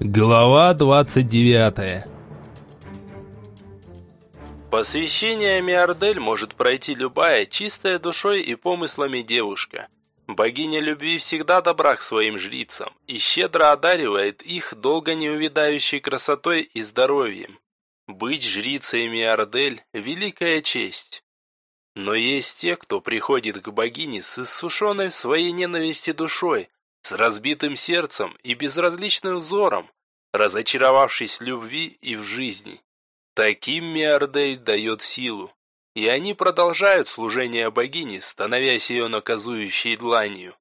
Глава 29 Посвящение Миардель может пройти любая чистая душой и помыслами девушка. Богиня любви всегда добра к своим жрицам и щедро одаривает их долго неувядающей красотой и здоровьем. Быть жрицей Миардель – великая честь. Но есть те, кто приходит к богине с иссушенной своей ненависти душой, с разбитым сердцем и безразличным взором, разочаровавшись в любви и в жизни. Таким Миардель дает силу, и они продолжают служение богини, становясь ее наказующей дланью.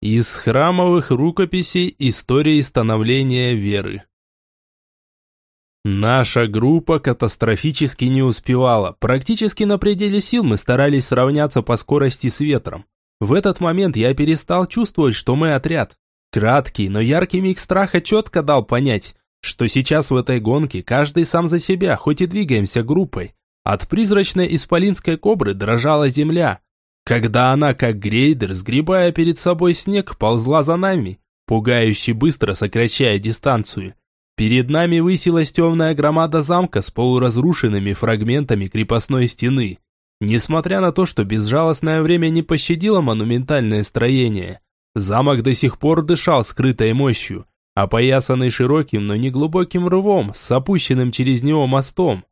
Из храмовых рукописей истории становления веры. Наша группа катастрофически не успевала. Практически на пределе сил мы старались сравняться по скорости с ветром. В этот момент я перестал чувствовать, что мы отряд. Краткий, но яркий миг страха четко дал понять, что сейчас в этой гонке каждый сам за себя, хоть и двигаемся группой. От призрачной исполинской кобры дрожала земля. Когда она, как грейдер, сгребая перед собой снег, ползла за нами, пугающе быстро сокращая дистанцию. Перед нами высилась темная громада замка с полуразрушенными фрагментами крепостной стены. Несмотря на то, что безжалостное время не пощадило монументальное строение, замок до сих пор дышал скрытой мощью, опоясанный широким, но не глубоким рвом с опущенным через него мостом.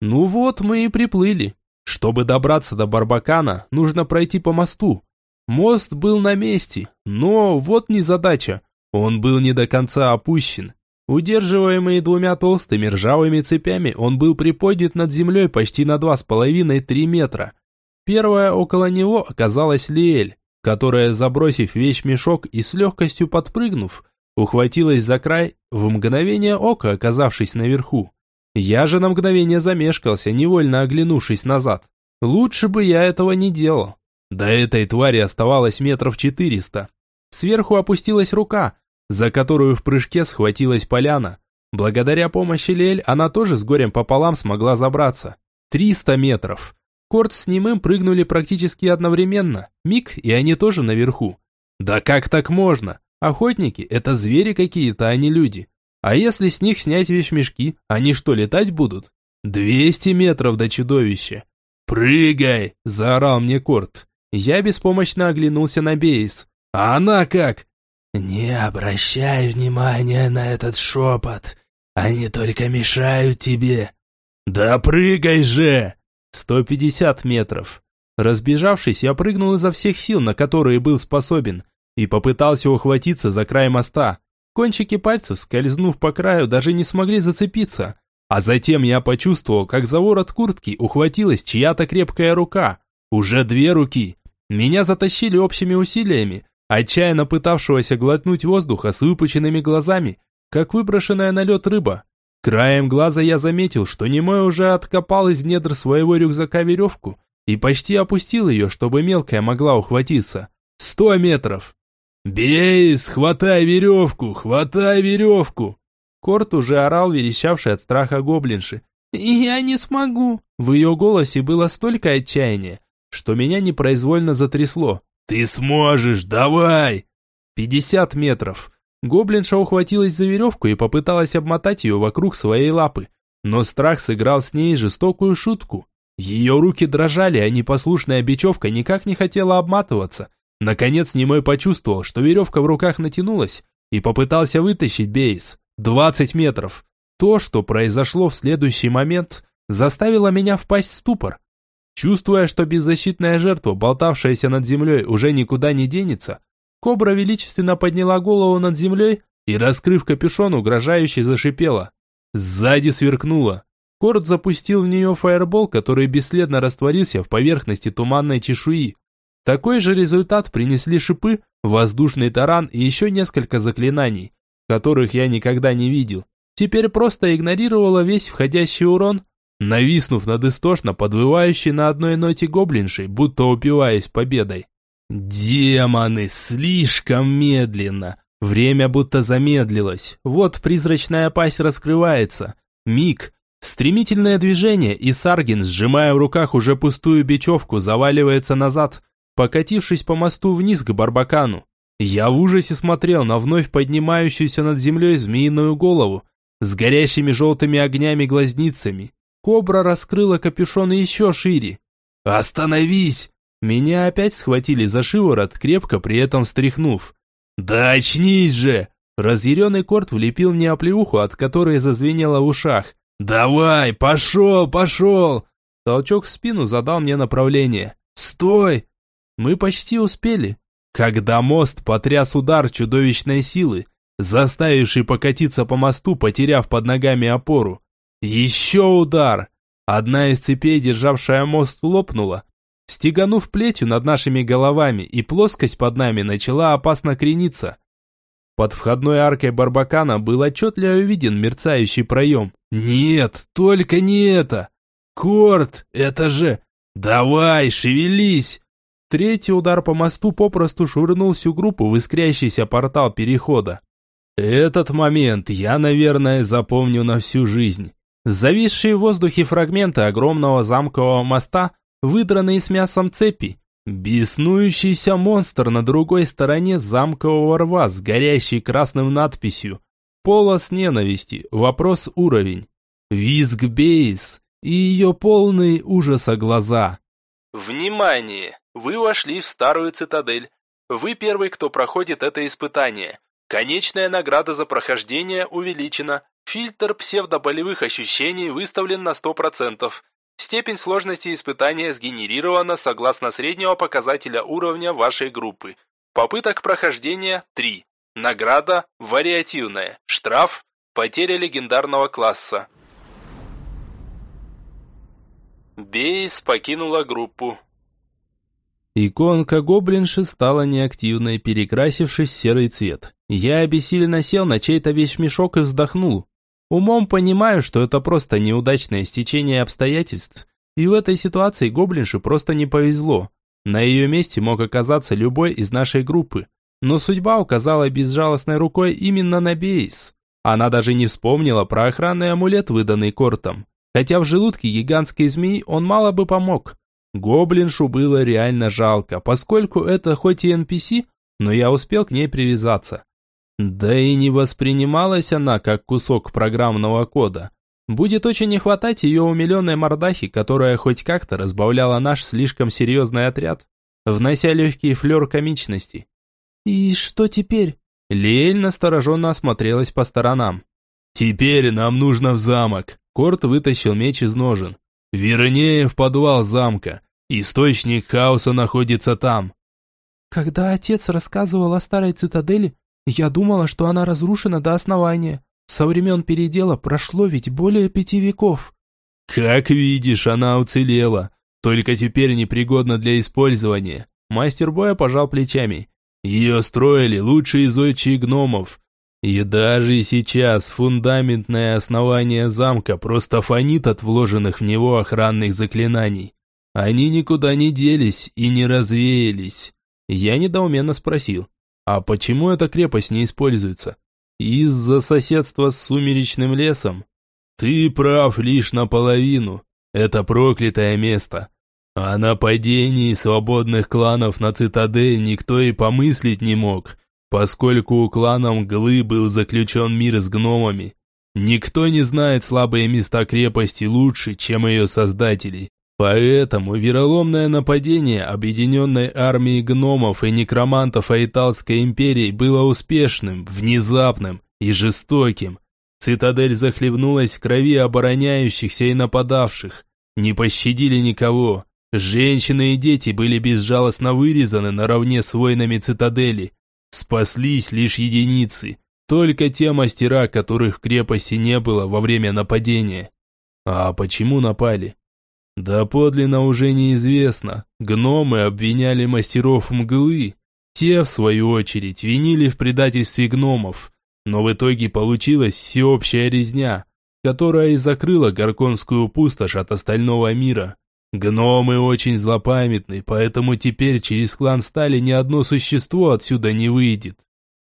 Ну вот мы и приплыли. Чтобы добраться до Барбакана, нужно пройти по мосту. Мост был на месте, но вот незадача. Он был не до конца опущен. Удерживаемый двумя толстыми ржавыми цепями, он был приподнят над землей почти на два с половиной-три метра. Первая около него оказалась Лиэль, которая, забросив вещь-мешок и с легкостью подпрыгнув, ухватилась за край, в мгновение ока оказавшись наверху. Я же на мгновение замешкался, невольно оглянувшись назад. Лучше бы я этого не делал. До этой твари оставалось метров четыреста. Сверху опустилась рука, за которую в прыжке схватилась поляна. Благодаря помощи Лель она тоже с горем пополам смогла забраться. Триста метров. Корт с немым прыгнули практически одновременно. Миг, и они тоже наверху. Да как так можно? Охотники – это звери какие-то, а не люди. А если с них снять вещмешки, они что, летать будут? Двести метров до чудовища. «Прыгай!» – заорал мне Корт. Я беспомощно оглянулся на Бейс. А она как? «Не обращай внимания на этот шепот. Они только мешают тебе». «Да прыгай же!» «Сто пятьдесят метров». Разбежавшись, я прыгнул изо всех сил, на которые был способен, и попытался ухватиться за край моста. Кончики пальцев, скользнув по краю, даже не смогли зацепиться. А затем я почувствовал, как за ворот куртки ухватилась чья-то крепкая рука. Уже две руки. Меня затащили общими усилиями, отчаянно пытавшегося глотнуть воздуха с выпученными глазами, как выброшенная на лед рыба. Краем глаза я заметил, что немой уже откопал из недр своего рюкзака веревку и почти опустил ее, чтобы мелкая могла ухватиться. Сто метров! «Бейс, хватай веревку, хватай веревку!» Корт уже орал, верещавший от страха гоблинши. «Я не смогу!» В ее голосе было столько отчаяния, что меня непроизвольно затрясло. «Ты сможешь, давай!» Пятьдесят метров. Гоблинша ухватилась за веревку и попыталась обмотать ее вокруг своей лапы. Но страх сыграл с ней жестокую шутку. Ее руки дрожали, а непослушная бечевка никак не хотела обматываться. Наконец Немой почувствовал, что веревка в руках натянулась, и попытался вытащить Бейс. Двадцать метров. То, что произошло в следующий момент, заставило меня впасть в ступор. Чувствуя, что беззащитная жертва, болтавшаяся над землей, уже никуда не денется, кобра величественно подняла голову над землей и, раскрыв капюшон, угрожающе зашипела. Сзади сверкнуло. Корт запустил в нее фаербол, который бесследно растворился в поверхности туманной чешуи. Такой же результат принесли шипы, воздушный таран и еще несколько заклинаний, которых я никогда не видел. Теперь просто игнорировала весь входящий урон, нависнув над истошно подвывающей на одной ноте гоблиншей, будто упиваясь победой. Демоны, слишком медленно. Время будто замедлилось. Вот призрачная пасть раскрывается. Миг. Стремительное движение, и Саргин, сжимая в руках уже пустую бечевку, заваливается назад, покатившись по мосту вниз к Барбакану. Я в ужасе смотрел на вновь поднимающуюся над землей змеиную голову с горящими желтыми огнями глазницами. Кобра раскрыла капюшон еще шире. «Остановись!» Меня опять схватили за шиворот, крепко при этом встряхнув. «Да очнись же!» Разъяренный Корт влепил мне оплеуху, от которой зазвенело в ушах. «Давай, пошел, пошел!» Толчок в спину задал мне направление. «Стой!» Мы почти успели. Когда мост потряс удар чудовищной силы, заставивший покатиться по мосту, потеряв под ногами опору. Еще удар! Одна из цепей, державшая мост, лопнула, стеганув плетью над нашими головами, и плоскость под нами начала опасно крениться. Под входной аркой Барбакана был отчетливо виден мерцающий проем. «Нет, только не это! Корт, это же... Давай, шевелись!» Третий удар по мосту попросту швырнул всю группу в искрящийся портал перехода. Этот момент я, наверное, запомню на всю жизнь. Зависшие в воздухе фрагменты огромного замкового моста, выдранные с мясом цепи, Беснующийся монстр на другой стороне замкового рва с горящей красным надписью «Полос ненависти. Вопрос уровень». Визг Бейс и ее полные ужаса глаза. Внимание! Вы вошли в старую цитадель. Вы первый, кто проходит это испытание. Конечная награда за прохождение увеличена. Фильтр псевдоболевых ощущений выставлен на 100%. Степень сложности испытания сгенерирована согласно среднего показателя уровня вашей группы. Попыток прохождения 3. Награда вариативная. Штраф потеря легендарного класса. Бейс покинула группу. Иконка гоблинши стала неактивной, перекрасившись в серый цвет. Я обессиленно сел на чей-то вещмешок и вздохнул. Умом понимаю, что это просто неудачное стечение обстоятельств. И в этой ситуации гоблинше просто не повезло. На ее месте мог оказаться любой из нашей группы. Но судьба указала безжалостной рукой именно на Бейс. Она даже не вспомнила про охранный амулет, выданный Кортом. Хотя в желудке гигантской змеи он мало бы помог. Гоблиншу было реально жалко, поскольку это хоть и NPC, но я успел к ней привязаться. Да и не воспринималась она как кусок программного кода. Будет очень не хватать ее умиленной мордахи, которая хоть как-то разбавляла наш слишком серьезный отряд, внося легкий флер комичности. «И что теперь?» Лиэль настороженно осмотрелась по сторонам. «Теперь нам нужно в замок». Корт вытащил меч из ножен. «Вернее, в подвал замка. Источник хаоса находится там». Когда отец рассказывал о старой цитадели, я думала, что она разрушена до основания. Со времен передела прошло ведь более пяти веков. Как видишь, она уцелела. Только теперь непригодна для использования. Мастер боя пожал плечами. Ее строили лучшие зодчие гномов. И даже сейчас фундаментное основание замка просто фонит от вложенных в него охранных заклинаний. Они никуда не делись и не развеялись. Я недоуменно спросил. А почему эта крепость не используется? Из-за соседства с сумеречным лесом? Ты прав лишь наполовину. Это проклятое место. О нападении свободных кланов на цитадель никто и помыслить не мог, поскольку у клана Мглы был заключен мир с гномами. Никто не знает слабые места крепости лучше, чем ее создатели. Поэтому вероломное нападение объединенной армии гномов и некромантов Айталской империи было успешным, внезапным и жестоким. Цитадель захлебнулась в крови обороняющихся и нападавших. Не пощадили никого. Женщины и дети были безжалостно вырезаны наравне с воинами цитадели. Спаслись лишь единицы, только те мастера, которых в крепости не было во время нападения. А почему напали? Да подлинно уже неизвестно. Гномы обвиняли мастеров мглы. Те, в свою очередь, винили в предательстве гномов. Но в итоге получилась всеобщая резня, которая и закрыла Горконскую пустошь от остального мира. Гномы очень злопамятны, поэтому теперь через клан Стали ни одно существо отсюда не выйдет.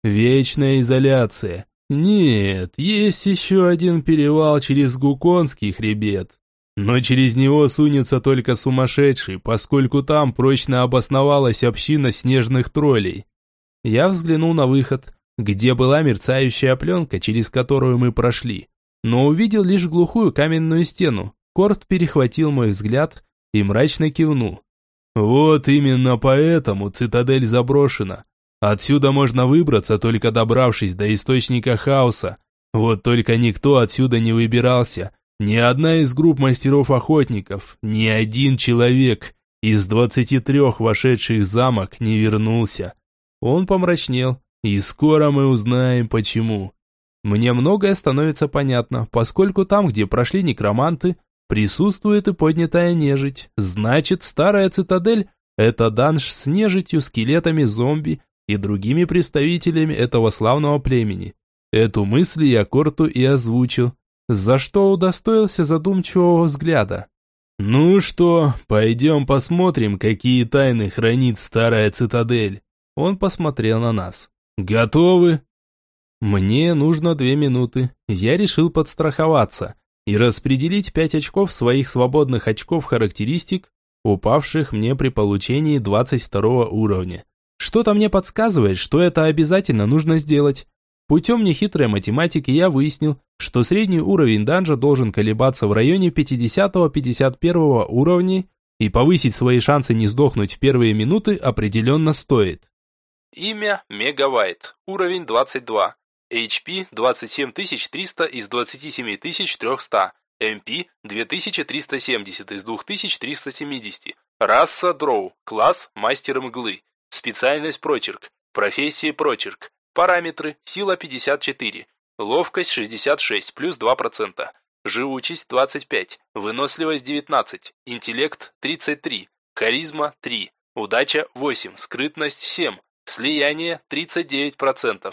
Вечная изоляция. Нет, есть еще один перевал через Гуконский хребет. Но через него сунется только сумасшедший, поскольку там прочно обосновалась община снежных троллей. Я взглянул на выход, где была мерцающая пленка, через которую мы прошли, но увидел лишь глухую каменную стену. Корт перехватил мой взгляд и мрачно кивнул. «Вот именно поэтому цитадель заброшена. Отсюда можно выбраться, только добравшись до источника хаоса. Вот только никто отсюда не выбирался. Ни одна из групп мастеров-охотников, ни один человек из двадцати трех вошедших в замок не вернулся. Он помрачнел, и скоро мы узнаем почему. Мне многое становится понятно, поскольку там, где прошли некроманты, присутствует и поднятая нежить. Значит, старая цитадель – это данж с нежитью, скелетами, зомби и другими представителями этого славного племени. Эту мысль я Корту и озвучил, за что удостоился задумчивого взгляда. «Ну что, пойдем посмотрим, какие тайны хранит старая цитадель». Он посмотрел на нас. «Готовы?» Мне нужно две минуты. Я решил подстраховаться и распределить пять очков своих свободных очков характеристик, упавших мне при получении 22 уровня. Что-то мне подсказывает, что это обязательно нужно сделать. Путем нехитрой математики я выяснил, что средний уровень данжа должен колебаться в районе 50-51 уровня, и повысить свои шансы не сдохнуть в первые минуты определенно стоит. Имя Мегавайт, уровень 22. HP 27300 из 27300, MP 2370 из 2370. Раса Дроу, класс Мастер Мглы, специальность Прочерк, профессия Прочерк, параметры сила 54, ловкость 66 плюс 2%, живучесть 25, выносливость 19, интеллект 33, харизма 3, удача 8, скрытность 7, Слияние 39%.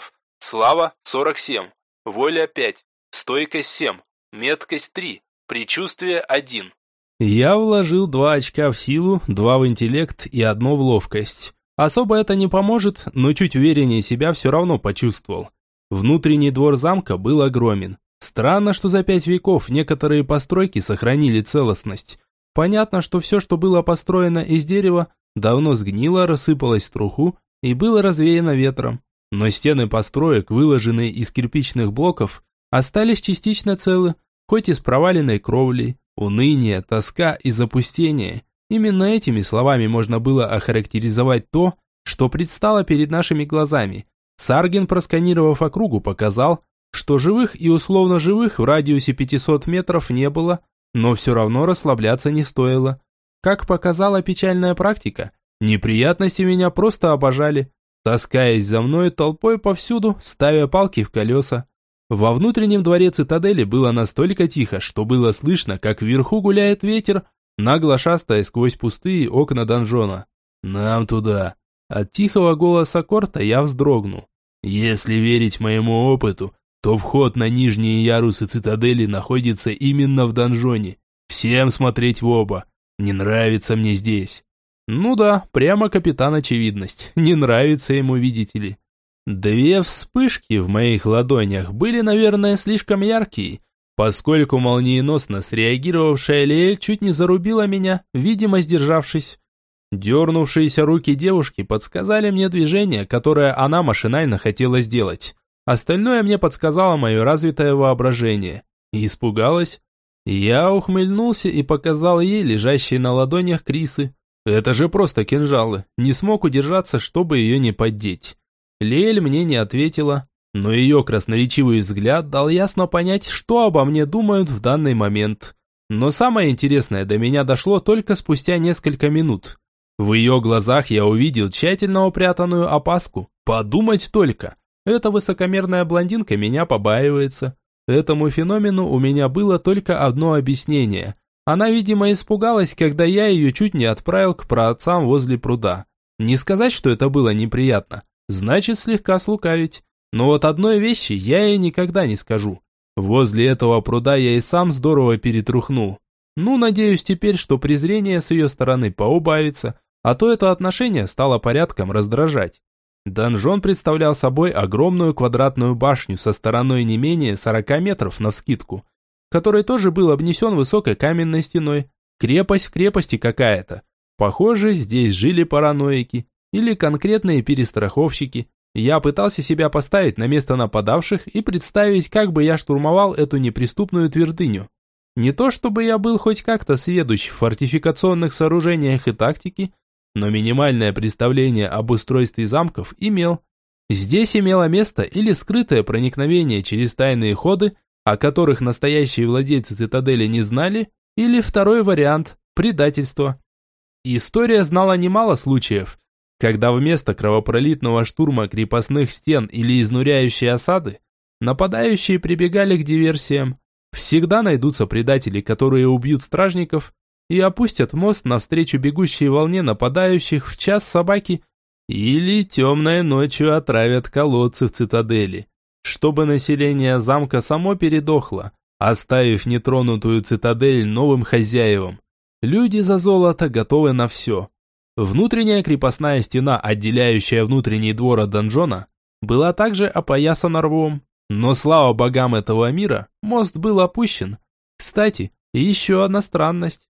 Слава 47. Воля 5. Стойкость 7. Меткость 3. Предчувствие 1. Я вложил два очка в силу, два в интеллект и одно в ловкость. Особо это не поможет, но чуть увереннее себя все равно почувствовал. Внутренний двор замка был огромен. Странно, что за пять веков некоторые постройки сохранили целостность. Понятно, что все, что было построено из дерева, давно сгнило, рассыпалось в труху и было развеяно ветром. Но стены построек, выложенные из кирпичных блоков, остались частично целы, хоть и с проваленной кровлей. Уныние, тоска и запустение. Именно этими словами можно было охарактеризовать то, что предстало перед нашими глазами. Сарген, просканировав округу, показал, что живых и условно живых в радиусе 500 метров не было, но все равно расслабляться не стоило. Как показала печальная практика, Неприятности меня просто обожали, таскаясь за мной толпой повсюду, ставя палки в колеса. Во внутреннем дворе цитадели было настолько тихо, что было слышно, как вверху гуляет ветер, нагло шастая сквозь пустые окна донжона. «Нам туда!» От тихого голоса Корта я вздрогнул. «Если верить моему опыту, то вход на нижние ярусы цитадели находится именно в донжоне. Всем смотреть в оба. Не нравится мне здесь. Ну да, прямо капитан очевидность. Не нравится ему, видите ли. Две вспышки в моих ладонях были, наверное, слишком яркие, поскольку молниеносно среагировавшая Лиэль чуть не зарубила меня, видимо, сдержавшись. Дернувшиеся руки девушки подсказали мне движение, которое она машинально хотела сделать. Остальное мне подсказало мое развитое воображение. И испугалась. Я ухмыльнулся и показал ей лежащие на ладонях Крисы. Это же просто кинжалы. Не смог удержаться, чтобы ее не поддеть. Лель мне не ответила, но ее красноречивый взгляд дал ясно понять, что обо мне думают в данный момент. Но самое интересное до меня дошло только спустя несколько минут. В ее глазах я увидел тщательно упрятанную опаску. Подумать только. Эта высокомерная блондинка меня побаивается. Этому феномену у меня было только одно объяснение – она, видимо, испугалась, когда я ее чуть не отправил к праотцам возле пруда. Не сказать, что это было неприятно. Значит, слегка слукавить. Но вот одной вещи я ей никогда не скажу. Возле этого пруда я и сам здорово перетрухнул. Ну, надеюсь теперь, что презрение с ее стороны поубавится, а то это отношение стало порядком раздражать. Донжон представлял собой огромную квадратную башню со стороной не менее 40 метров навскидку, который тоже был обнесен высокой каменной стеной. Крепость в крепости какая-то. Похоже, здесь жили параноики или конкретные перестраховщики, Я пытался себя поставить на место нападавших и представить, как бы я штурмовал эту неприступную твердыню. Не то чтобы я был хоть как-то сведущ в фортификационных сооружениях и тактике, но минимальное представление об устройстве замков имел. Здесь имело место или скрытое проникновение через тайные ходы, о которых настоящие владельцы цитадели не знали, или второй вариант – предательство. История знала немало случаев, когда вместо кровопролитного штурма крепостных стен или изнуряющей осады, нападающие прибегали к диверсиям. Всегда найдутся предатели, которые убьют стражников и опустят мост навстречу бегущей волне нападающих в час собаки или темной ночью отравят колодцы в цитадели, чтобы население замка само передохло, оставив нетронутую цитадель новым хозяевам. Люди за золото готовы на все. Внутренняя крепостная стена, отделяющая внутренний двор от донжона, была также опоясана рвом. Но слава богам этого мира, мост был опущен. Кстати, еще одна странность.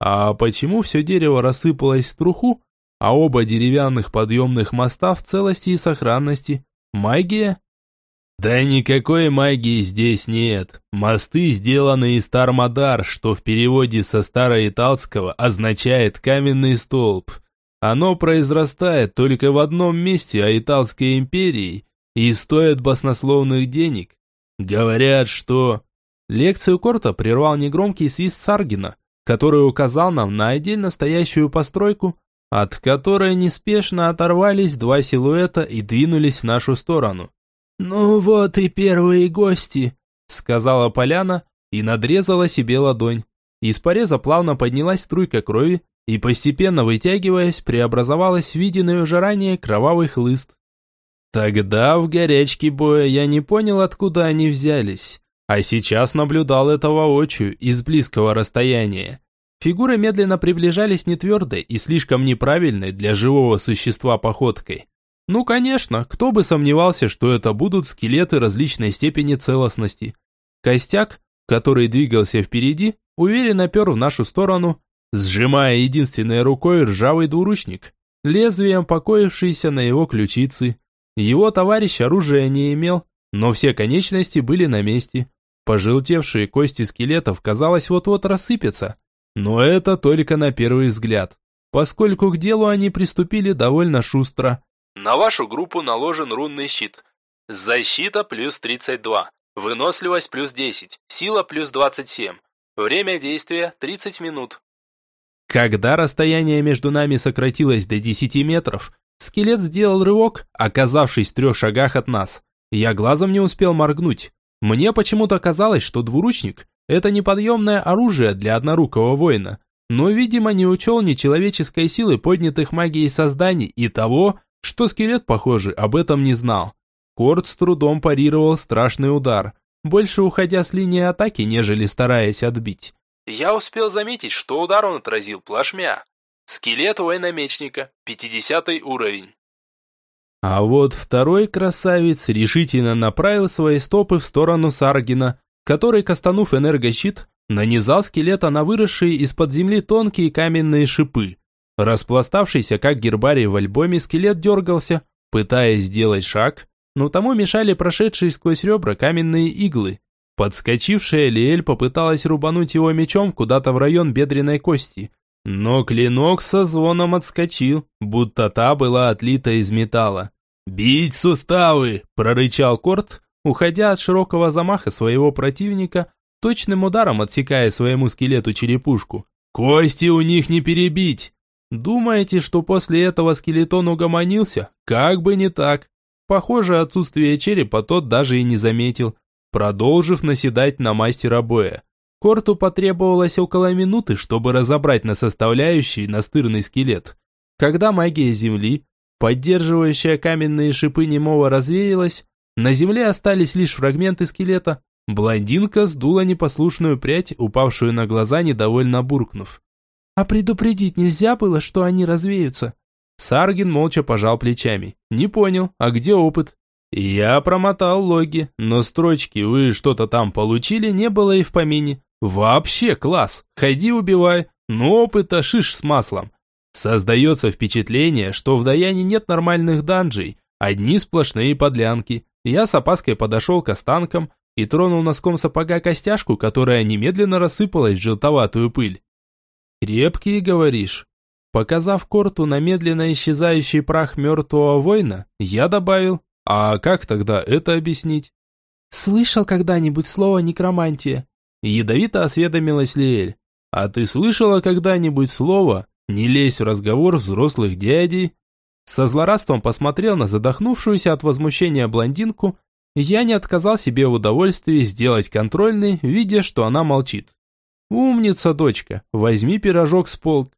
А почему все дерево рассыпалось в труху, а оба деревянных подъемных моста в целости и сохранности? Магия? Да никакой магии здесь нет. Мосты сделаны из Тармадар, что в переводе со староиталского означает «каменный столб». Оно произрастает только в одном месте Аиталской империи и стоит баснословных денег. Говорят, что... Лекцию Корта прервал негромкий свист Саргина, который указал нам на отдельно стоящую постройку, от которой неспешно оторвались два силуэта и двинулись в нашу сторону. «Ну вот и первые гости», — сказала Поляна и надрезала себе ладонь. Из пореза плавно поднялась струйка крови и, постепенно вытягиваясь, преобразовалась в виденный уже ранее кровавый хлыст. Тогда в горячке боя я не понял, откуда они взялись. А сейчас наблюдал это воочию, из близкого расстояния. Фигуры медленно приближались нетвердой и слишком неправильной для живого существа походкой. Ну, конечно, кто бы сомневался, что это будут скелеты различной степени целостности. Костяк, который двигался впереди, уверенно пер в нашу сторону, сжимая единственной рукой ржавый двуручник, лезвием покоившийся на его ключице. Его товарищ оружия не имел, но все конечности были на месте. Пожелтевшие кости скелетов, казалось, вот-вот рассыпятся. Но это только на первый взгляд, поскольку к делу они приступили довольно шустро. На вашу группу наложен рунный щит. Защита плюс 32, выносливость плюс 10, сила плюс 27. Время действия 30 минут. Когда расстояние между нами сократилось до 10 метров, скелет сделал рывок, оказавшись в трех шагах от нас. Я глазом не успел моргнуть. Мне почему-то казалось, что двуручник – это неподъемное оружие для однорукого воина, но, видимо, не учел нечеловеческой силы поднятых магией созданий и того, что скелет, похоже, об этом не знал. Корт с трудом парировал страшный удар, больше уходя с линии атаки, нежели стараясь отбить. Я успел заметить, что удар он отразил плашмя. Скелет военномечника, 50 уровень. А вот второй красавец решительно направил свои стопы в сторону Саргина, который, кастанув энергощит, нанизал скелета на выросшие из-под земли тонкие каменные шипы. Распластавшийся, как гербарий в альбоме, скелет дергался, пытаясь сделать шаг, но тому мешали прошедшие сквозь ребра каменные иглы. Подскочившая Лиэль попыталась рубануть его мечом куда-то в район бедренной кости, но клинок со звоном отскочил, будто та была отлита из металла. «Бить суставы!» – прорычал Корт, уходя от широкого замаха своего противника, точным ударом отсекая своему скелету черепушку. «Кости у них не перебить!» Думаете, что после этого скелетон угомонился? Как бы не так. Похоже, отсутствие черепа тот даже и не заметил, продолжив наседать на мастера боя. Корту потребовалось около минуты, чтобы разобрать на составляющие настырный скелет. Когда магия земли, поддерживающая каменные шипы немого, развеялась, на земле остались лишь фрагменты скелета. Блондинка сдула непослушную прядь, упавшую на глаза, недовольно буркнув. «А предупредить нельзя было, что они развеются?» Саргин молча пожал плечами. «Не понял, а где опыт?» Я промотал логи, но строчки «Вы что-то там получили» не было и в помине. Вообще класс, ходи убивай, но опыта шиш с маслом. Создается впечатление, что в Даяне нет нормальных данжей, Одни сплошные подлянки. Я с опаской подошел к останкам и тронул носком сапога костяшку, которая немедленно рассыпалась в желтоватую пыль. «Крепкие, говоришь?» Показав корту на медленно исчезающий прах мертвого воина, я добавил, а как тогда это объяснить? «Слышал когда-нибудь слово «некромантия»?» Ядовито осведомилась Лиэль. «А ты слышала когда-нибудь слово «не лезь в разговор взрослых дядей»?» Со злорадством посмотрел на задохнувшуюся от возмущения блондинку, я не отказал себе в удовольствии сделать контрольный, видя, что она молчит. «Умница, дочка, возьми пирожок с полк».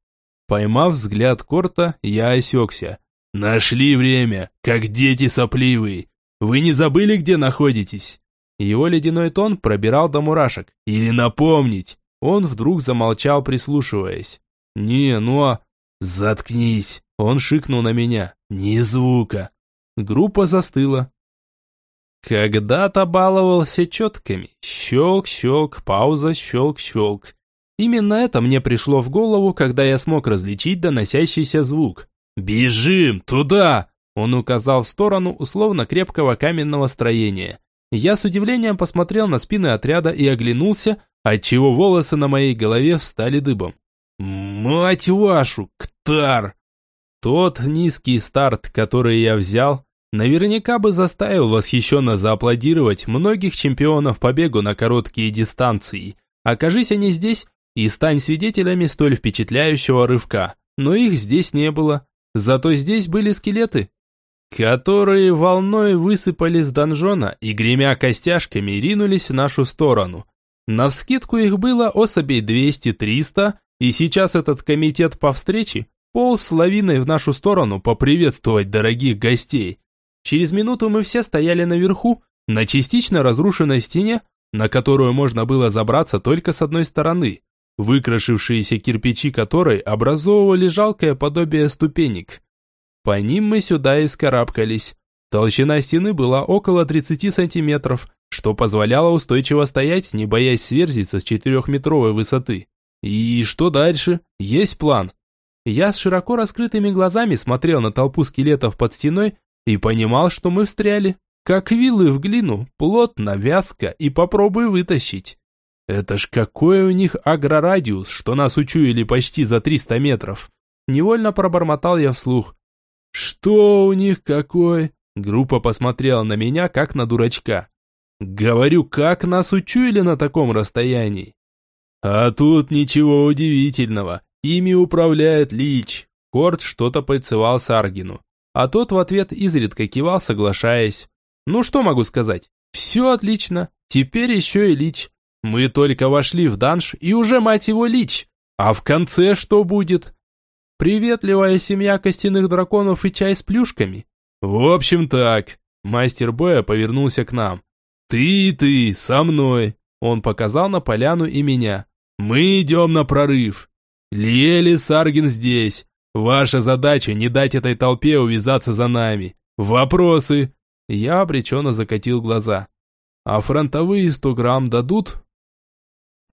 Поймав взгляд Корта, я осекся. «Нашли время, как дети сопливые. Вы не забыли, где находитесь?» Его ледяной тон пробирал до мурашек. «Или напомнить?» Он вдруг замолчал, прислушиваясь. «Не, ну а...» «Заткнись!» Он шикнул на меня. «Ни звука!» Группа застыла. Когда-то баловался четками. Щелк-щелк, пауза, щелк-щелк. Именно это мне пришло в голову, когда я смог различить доносящийся звук. «Бежим! Туда!» Он указал в сторону условно крепкого каменного строения. Я с удивлением посмотрел на спины отряда и оглянулся, отчего волосы на моей голове встали дыбом. «Мать вашу, Ктар!» Тот низкий старт, который я взял, наверняка бы заставил восхищенно зааплодировать многих чемпионов по бегу на короткие дистанции. Окажись они здесь и стань свидетелями столь впечатляющего рывка. Но их здесь не было. Зато здесь были скелеты, которые волной высыпали с донжона и, гремя костяшками, ринулись в нашу сторону. Навскидку их было особей 200-300, и сейчас этот комитет по встрече полз лавиной в нашу сторону поприветствовать дорогих гостей. Через минуту мы все стояли наверху, на частично разрушенной стене, на которую можно было забраться только с одной стороны, выкрашившиеся кирпичи которой образовывали жалкое подобие ступенек. По ним мы сюда и скарабкались. Толщина стены была около 30 сантиметров, что позволяло устойчиво стоять, не боясь сверзиться с четырехметровой высоты. И что дальше? Есть план. Я с широко раскрытыми глазами смотрел на толпу скелетов под стеной и понимал, что мы встряли. Как вилы в глину, плотно, вязко и попробуй вытащить. Это ж какой у них агрорадиус, что нас учуяли почти за 300 метров. Невольно пробормотал я вслух. «Что у них какой?» Группа посмотрела на меня, как на дурачка. «Говорю, как нас учуяли на таком расстоянии?» «А тут ничего удивительного. Ими управляет Лич». Корт что-то пальцевал Саргину. А тот в ответ изредка кивал, соглашаясь. «Ну что могу сказать? Все отлично. Теперь еще и Лич. Мы только вошли в данж, и уже, мать его, Лич. А в конце что будет? Приветливая семья костяных драконов и чай с плюшками. В общем так. Мастер боя повернулся к нам. Ты и ты, со мной. Он показал на поляну и меня. Мы идем на прорыв. Лиэли Саргин здесь. Ваша задача не дать этой толпе увязаться за нами. Вопросы? Я обреченно закатил глаза. А фронтовые сто грамм дадут?